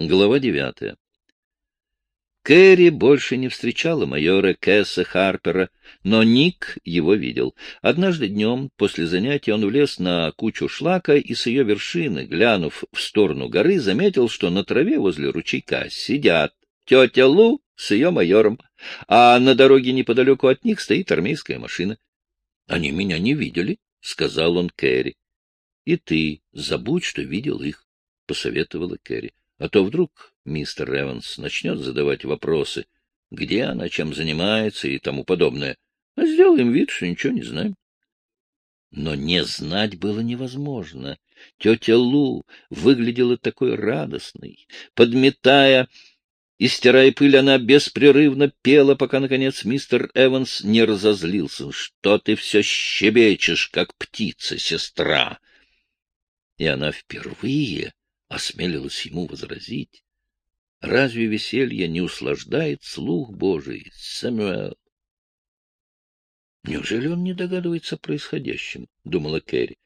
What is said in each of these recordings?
Глава девятая. Кэрри больше не встречала майора Кэсса Харпера, но Ник его видел. Однажды днем, после занятия, он влез на кучу шлака и с ее вершины, глянув в сторону горы, заметил, что на траве возле ручейка сидят тетя Лу с ее майором, а на дороге неподалеку от них стоит армейская машина. — Они меня не видели, — сказал он Кэрри. — И ты забудь, что видел их, — посоветовала Кэрри. А то вдруг мистер Эванс начнет задавать вопросы, где она, чем занимается и тому подобное. А сделаем вид, что ничего не знаем. Но не знать было невозможно. Тетя Лу выглядела такой радостной. Подметая и стирая пыль, она беспрерывно пела, пока, наконец, мистер Эванс не разозлился. — Что ты все щебечешь, как птица, сестра? И она впервые осмелилась ему возразить. Разве веселье не услаждает слух Божий, Сэмюэл? Неужели он не догадывается о происходящем? — думала Кэрри.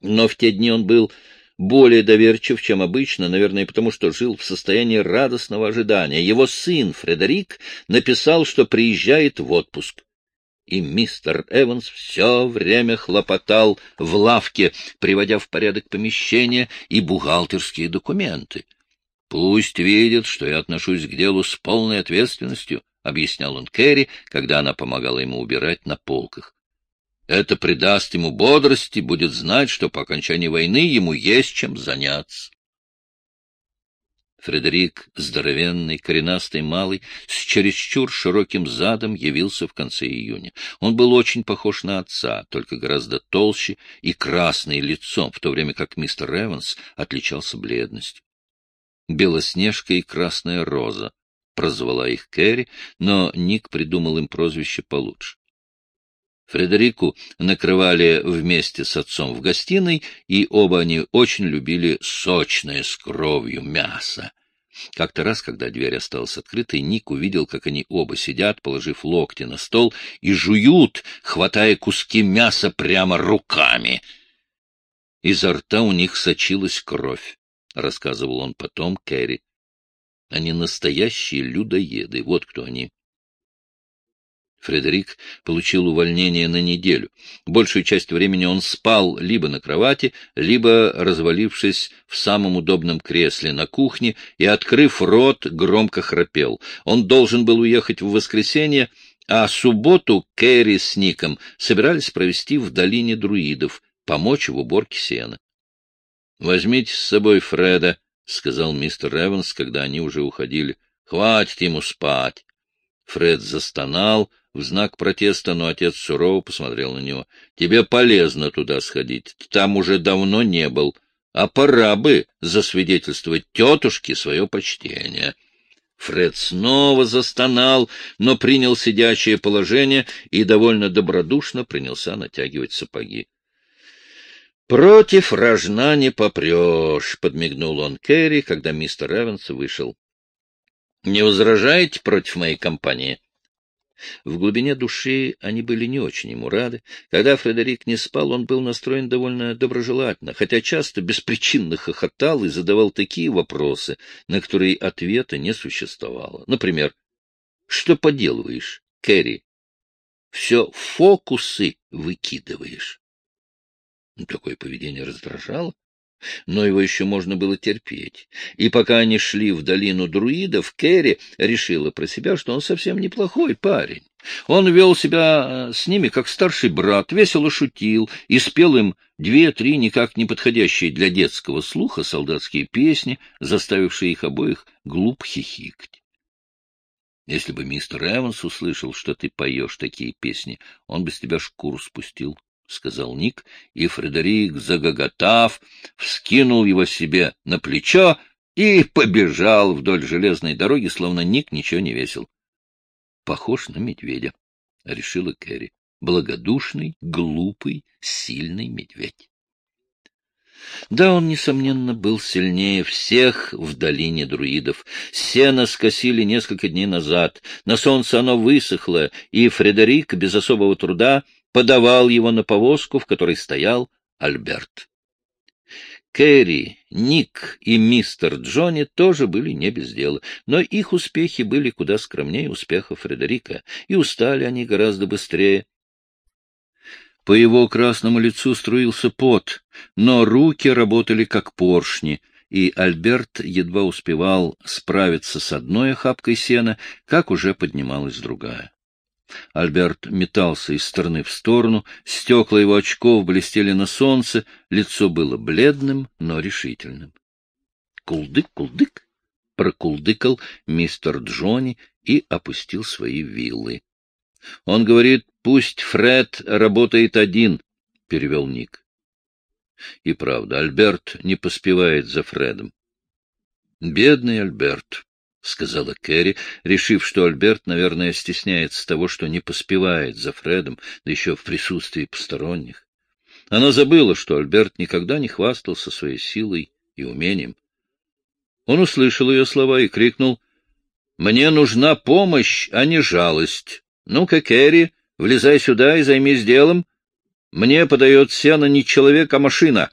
Но в те дни он был более доверчив, чем обычно, наверное, потому что жил в состоянии радостного ожидания. Его сын Фредерик написал, что приезжает в отпуск и мистер Эванс все время хлопотал в лавке, приводя в порядок помещения и бухгалтерские документы. — Пусть видят, что я отношусь к делу с полной ответственностью, — объяснял он Кэрри, когда она помогала ему убирать на полках. Это придаст ему бодрости, будет знать, что по окончании войны ему есть чем заняться. Фредерик, здоровенный, коренастый малый, с чересчур широким задом явился в конце июня. Он был очень похож на отца, только гораздо толще и красный лицом, в то время как мистер Эванс отличался бледностью. Белоснежка и Красная Роза прозвала их Кэрри, но Ник придумал им прозвище получше. Фредерику накрывали вместе с отцом в гостиной, и оба они очень любили сочное с кровью мясо. Как-то раз, когда дверь осталась открытой, Ник увидел, как они оба сидят, положив локти на стол, и жуют, хватая куски мяса прямо руками. Изо рта у них сочилась кровь, — рассказывал он потом Кэрри. Они настоящие людоеды, вот кто они. Фредерик получил увольнение на неделю. Большую часть времени он спал либо на кровати, либо развалившись в самом удобном кресле на кухне и, открыв рот, громко храпел. Он должен был уехать в воскресенье, а субботу Кэрри с Ником собирались провести в долине друидов, помочь в уборке сена. — Возьмите с собой Фреда, — сказал мистер Эванс, когда они уже уходили. — Хватит ему спать. Фред застонал, в знак протеста, но отец сурово посмотрел на него. — Тебе полезно туда сходить. Ты там уже давно не был. А пора бы засвидетельствовать тетушке свое почтение. Фред снова застонал, но принял сидячее положение и довольно добродушно принялся натягивать сапоги. — Против рожна не попрешь, — подмигнул он Керри, когда мистер Эванс вышел. — Не возражаете против моей компании? — в глубине души они были не очень ему рады. Когда Фредерик не спал, он был настроен довольно доброжелательно, хотя часто беспричинно хохотал и задавал такие вопросы, на которые ответа не существовало. Например, «Что поделываешь, Кэрри? Все фокусы выкидываешь». Такое поведение раздражало но его еще можно было терпеть. И пока они шли в долину друидов, Кэрри решила про себя, что он совсем неплохой парень. Он вел себя э, с ними как старший брат, весело шутил и спел им две-три никак не подходящие для детского слуха солдатские песни, заставившие их обоих глуп хихикать. Если бы мистер Эванс услышал, что ты поешь такие песни, он бы с тебя шкуру спустил. — сказал Ник, и Фредерик, загоготав, вскинул его себе на плечо и побежал вдоль железной дороги, словно Ник ничего не весил. — Похож на медведя, — решила Кэрри. Благодушный, глупый, сильный медведь. Да, он, несомненно, был сильнее всех в долине друидов. Сено скосили несколько дней назад, на солнце оно высохло, и Фредерик без особого труда подавал его на повозку, в которой стоял Альберт. Кэрри, Ник и мистер Джонни тоже были не без дела, но их успехи были куда скромнее успехов Фредерика, и устали они гораздо быстрее. По его красному лицу струился пот, но руки работали как поршни, и Альберт едва успевал справиться с одной охапкой сена, как уже поднималась другая. Альберт метался из стороны в сторону, стекла его очков блестели на солнце, лицо было бледным, но решительным. «Кулдык, кулдык!» — прокулдыкал мистер Джонни и опустил свои виллы. «Он говорит, пусть Фред работает один», — перевел Ник. И правда, Альберт не поспевает за Фредом. Бедный Альберт. — сказала Кэрри, решив, что Альберт, наверное, стесняется того, что не поспевает за Фредом, да еще в присутствии посторонних. Она забыла, что Альберт никогда не хвастался своей силой и умением. Он услышал ее слова и крикнул, «Мне нужна помощь, а не жалость. Ну-ка, Кэрри, влезай сюда и займись делом. Мне подает сено не человек, а машина».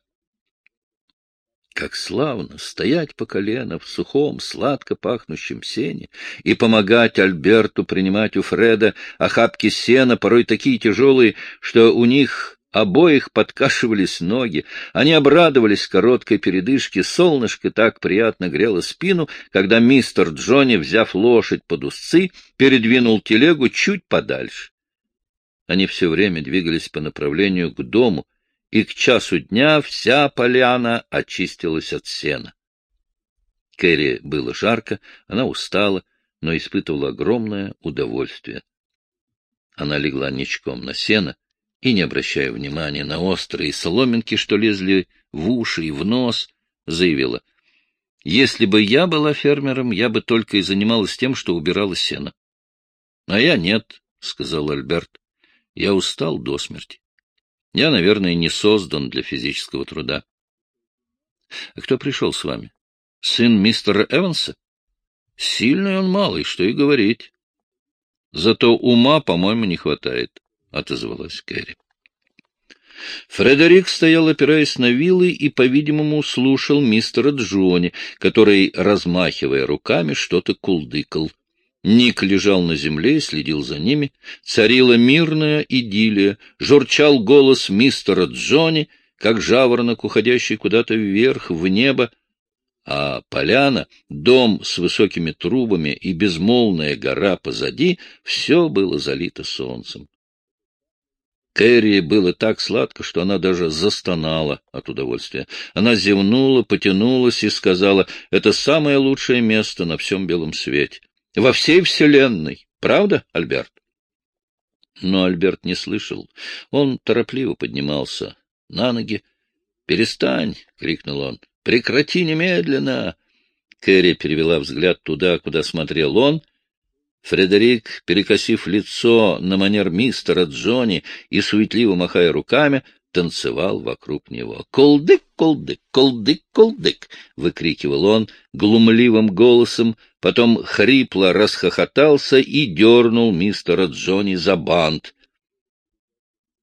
Как славно стоять по колено в сухом, сладко пахнущем сене и помогать Альберту принимать у Фреда охапки сена, порой такие тяжелые, что у них обоих подкашивались ноги. Они обрадовались короткой передышке, солнышко так приятно грело спину, когда мистер Джонни, взяв лошадь под узцы, передвинул телегу чуть подальше. Они все время двигались по направлению к дому, и к часу дня вся поляна очистилась от сена. Кэрри было жарко, она устала, но испытывала огромное удовольствие. Она легла ничком на сено и, не обращая внимания на острые соломинки, что лезли в уши и в нос, заявила, «Если бы я была фермером, я бы только и занималась тем, что убирала сено». — А я нет, — сказал Альберт. — Я устал до смерти. Я, наверное, не создан для физического труда. — А кто пришел с вами? Сын мистера Эванса? Сильный он малый, что и говорить. Зато ума, по-моему, не хватает, — отозвалась Кэрри. Фредерик стоял, опираясь на вилы, и, по-видимому, слушал мистера Джони, который, размахивая руками, что-то кулдыкал. Ник лежал на земле и следил за ними. Царила мирная идиллия, журчал голос мистера Джонни, как жаворонок, уходящий куда-то вверх, в небо, а поляна, дом с высокими трубами и безмолвная гора позади — все было залито солнцем. Кэрри было так сладко, что она даже застонала от удовольствия. Она зевнула, потянулась и сказала, — это самое лучшее место на всем белом свете во всей вселенной. Правда, Альберт? Но Альберт не слышал. Он торопливо поднимался на ноги. «Перестань!» — крикнул он. «Прекрати немедленно!» Кэрри перевела взгляд туда, куда смотрел он. Фредерик, перекосив лицо на манер мистера Джонни и суетливо махая руками, танцевал вокруг него. «Колдык, колдык, колдык, колдык!» — выкрикивал он глумливым голосом, потом хрипло расхохотался и дернул мистера Джонни за бант.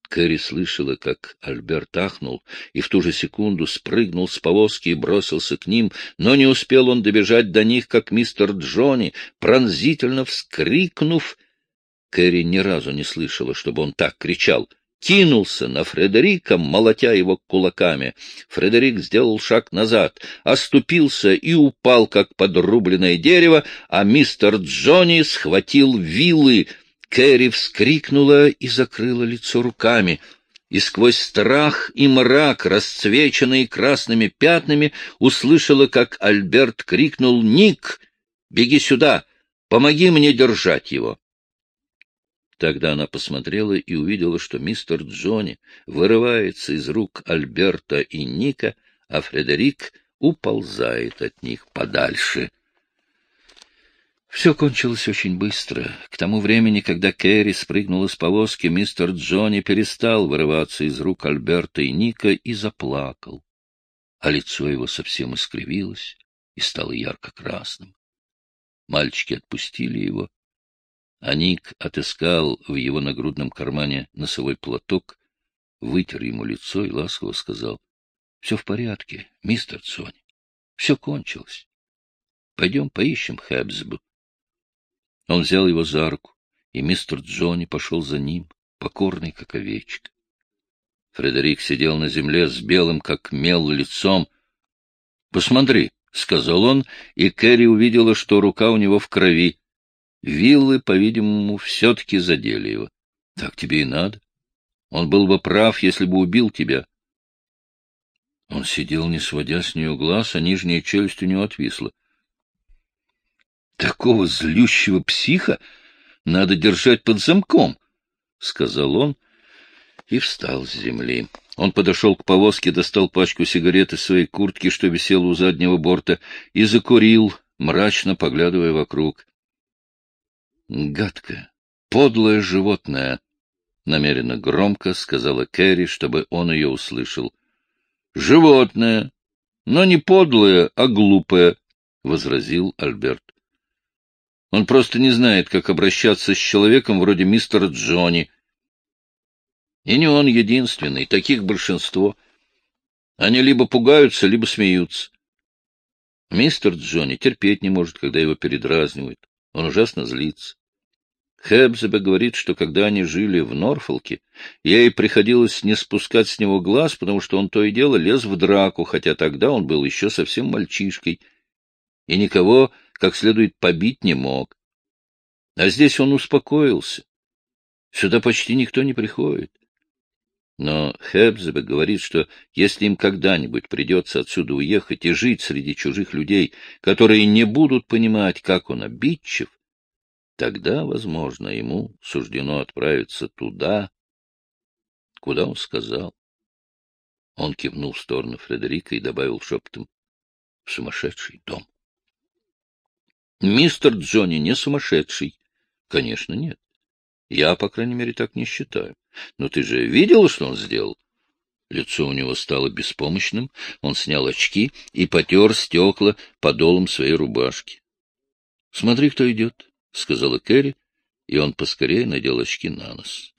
Кэрри слышала, как Альберт ахнул, и в ту же секунду спрыгнул с повозки и бросился к ним, но не успел он добежать до них, как мистер Джонни, пронзительно вскрикнув, Кэрри ни разу не слышала, чтобы он так кричал — кинулся на Фредерика, молотя его кулаками. Фредерик сделал шаг назад, оступился и упал, как подрубленное дерево, а мистер Джонни схватил вилы. Кэрри вскрикнула и закрыла лицо руками. И сквозь страх и мрак, расцвеченный красными пятнами, услышала, как Альберт крикнул «Ник, беги сюда! Помоги мне держать его!» Тогда она посмотрела и увидела, что мистер Джонни вырывается из рук Альберта и Ника, а Фредерик уползает от них подальше. Все кончилось очень быстро. К тому времени, когда Кэрри спрыгнула с повозки, мистер Джонни перестал вырываться из рук Альберта и Ника и заплакал, а лицо его совсем искривилось и стало ярко-красным. Мальчики отпустили его, а Ник отыскал в его нагрудном кармане носовой платок, вытер ему лицо и ласково сказал, — Все в порядке, мистер Цони. Все кончилось. Пойдем поищем Хэбсбу. Он взял его за руку, и мистер Джонни пошел за ним, покорный, как овечка. Фредерик сидел на земле с белым, как мел, лицом. — Посмотри, — сказал он, и Кэрри увидела, что рука у него в крови. Виллы, по-видимому, все-таки задели его. — Так тебе и надо. Он был бы прав, если бы убил тебя. Он сидел, не сводя с нее глаз, а нижняя челюсть у него отвисла. Такого злющего психа надо держать под замком, — сказал он и встал с земли. Он подошел к повозке, достал пачку сигарет из своей куртки, что висела у заднего борта, и закурил, мрачно поглядывая вокруг. Гадкое, подлое животное, — намеренно громко сказала Кэрри, чтобы он ее услышал. — Животное, но не подлое, а глупое, — возразил Альберт. Он просто не знает, как обращаться с человеком вроде мистера Джонни. И не он единственный, таких большинство. Они либо пугаются, либо смеются. Мистер Джонни терпеть не может, когда его передразнивают. Он ужасно злится. Хэбзебе говорит, что когда они жили в Норфолке, ей приходилось не спускать с него глаз, потому что он то и дело лез в драку, хотя тогда он был еще совсем мальчишкой, и никого как следует побить не мог. А здесь он успокоился. Сюда почти никто не приходит. Но Хэбзебе говорит, что если им когда-нибудь придется отсюда уехать и жить среди чужих людей, которые не будут понимать, как он обидчив, Тогда, возможно, ему суждено отправиться туда, куда он сказал. Он кивнул в сторону Фредерика и добавил шепотом — в сумасшедший дом. Мистер Джонни не сумасшедший. Конечно, нет. Я, по крайней мере, так не считаю. Но ты же видела, что он сделал? Лицо у него стало беспомощным, он снял очки и потер стекла подолом своей рубашки. — Смотри, кто идет. — сказала Кэрри, и он поскорее надел очки на нос.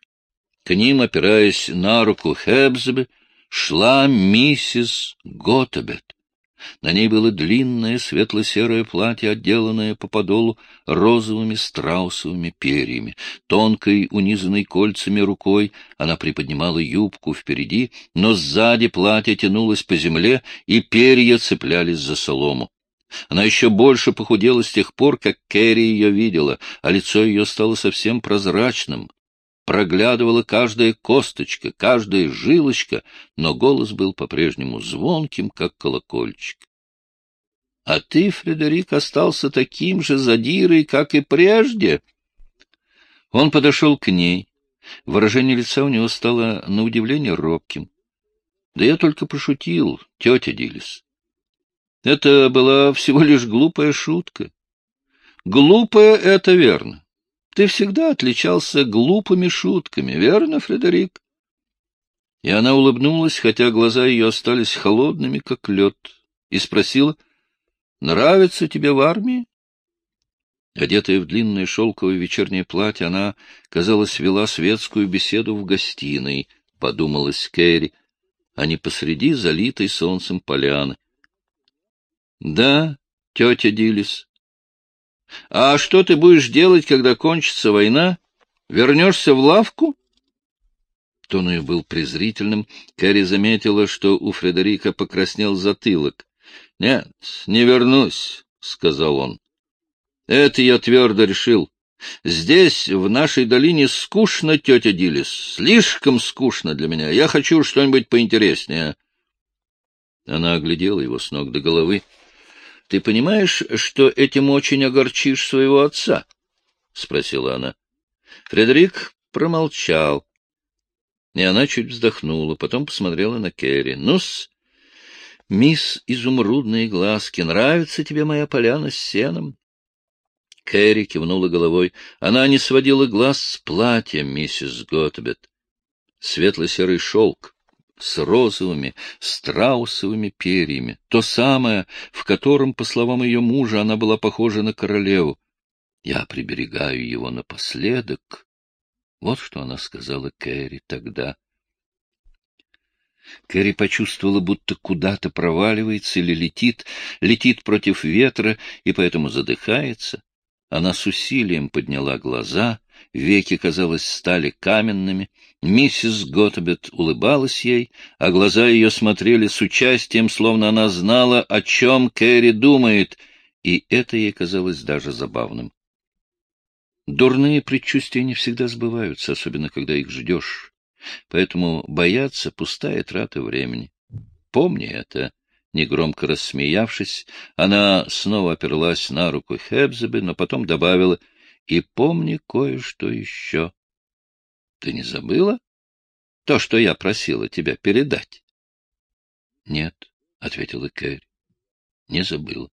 К ним, опираясь на руку Хэбсбе, шла миссис Готебет. На ней было длинное светло-серое платье, отделанное по подолу розовыми страусовыми перьями. Тонкой, унизанной кольцами рукой она приподнимала юбку впереди, но сзади платье тянулось по земле, и перья цеплялись за солому. Она еще больше похудела с тех пор, как Кэрри ее видела, а лицо ее стало совсем прозрачным. Проглядывала каждая косточка, каждая жилочка, но голос был по-прежнему звонким, как колокольчик. — А ты, Фредерик, остался таким же задирой, как и прежде. Он подошел к ней. Выражение лица у него стало на удивление робким. — Да я только пошутил, тетя Дилис. Это была всего лишь глупая шутка. Глупая — это верно. Ты всегда отличался глупыми шутками, верно, Фредерик? И она улыбнулась, хотя глаза ее остались холодными, как лед, и спросила, «Нравится тебе в армии?» Одетая в длинное шелковое вечернее платье, она, казалось, вела светскую беседу в гостиной, — подумалась Кэрри, а не посреди залитой солнцем поляны. Да, тетя Дилис. А что ты будешь делать, когда кончится война? Вернешься в лавку? Тон ее был презрительным. Кэрри заметила, что у Фредерика покраснел затылок. — Нет, не вернусь, — сказал он. — Это я твердо решил. Здесь, в нашей долине, скучно, тетя Дилис, слишком скучно для меня. Я хочу что-нибудь поинтереснее. Она оглядела его с ног до головы. Ты понимаешь, что этим очень огорчишь своего отца? — спросила она. Фредерик промолчал. И она чуть вздохнула, потом посмотрела на Керри. ну -с, мисс Изумрудные глазки, нравится тебе моя поляна с сеном? Кэрри кивнула головой. Она не сводила глаз с платья миссис Готбет. Светло-серый шелк, с розовыми страусовыми перьями, то самое, в котором, по словам ее мужа, она была похожа на королеву. Я приберегаю его напоследок. Вот что она сказала Кэрри тогда. Кэрри почувствовала, будто куда-то проваливается или летит, летит против ветра и поэтому задыхается. Она с усилием подняла глаза, веки, казалось, стали каменными. Миссис Готбет улыбалась ей, а глаза ее смотрели с участием, словно она знала, о чем Кэрри думает, и это ей казалось даже забавным. Дурные предчувствия не всегда сбываются, особенно когда их ждешь. Поэтому бояться — пустая трата времени. Помни это. Негромко рассмеявшись, она снова оперлась на руку Хебзебе, но потом добавила, «И помни кое-что еще. Ты не забыла то, что я просила тебя передать?» «Нет», — ответила Кэрри, — «не забыла».